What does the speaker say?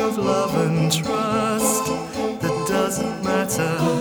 Of love and trust that doesn't matter.